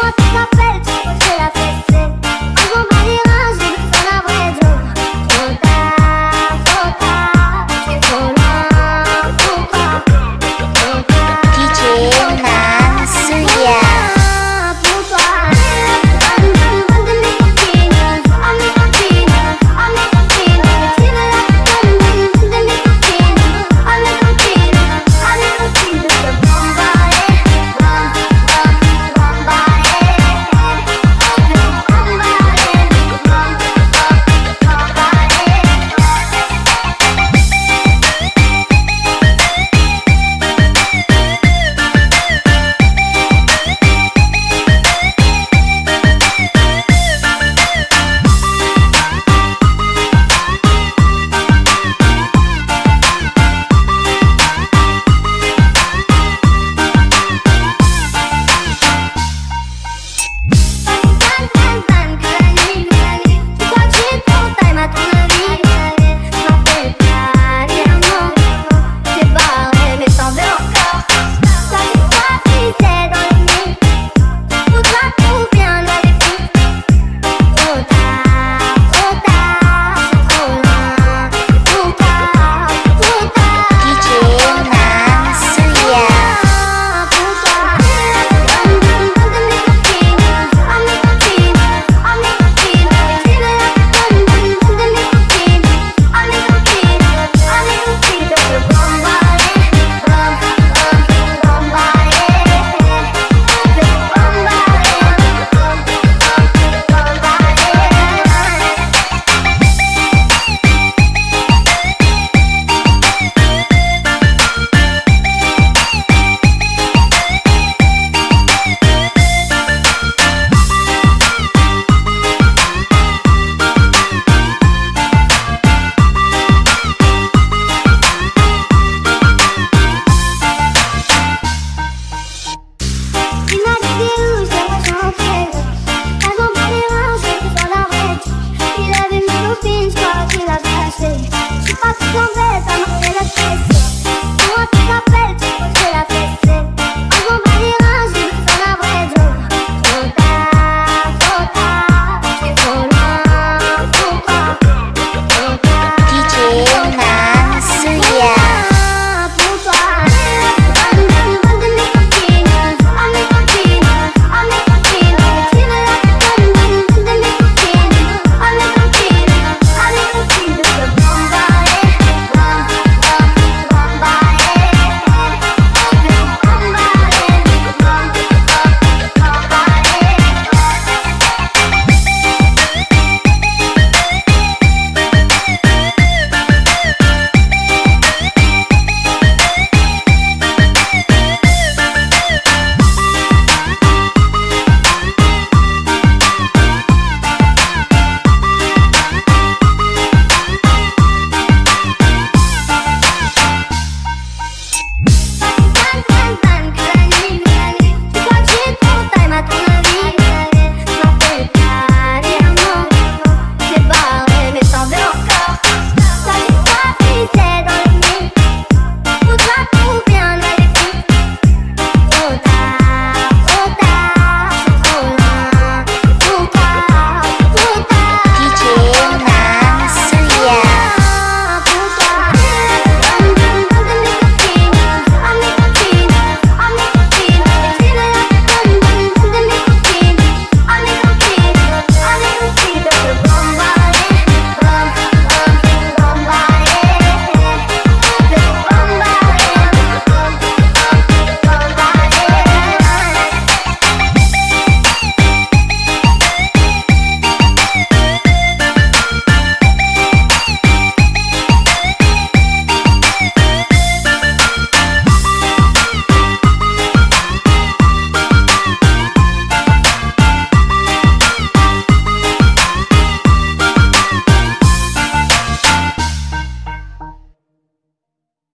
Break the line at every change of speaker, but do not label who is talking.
What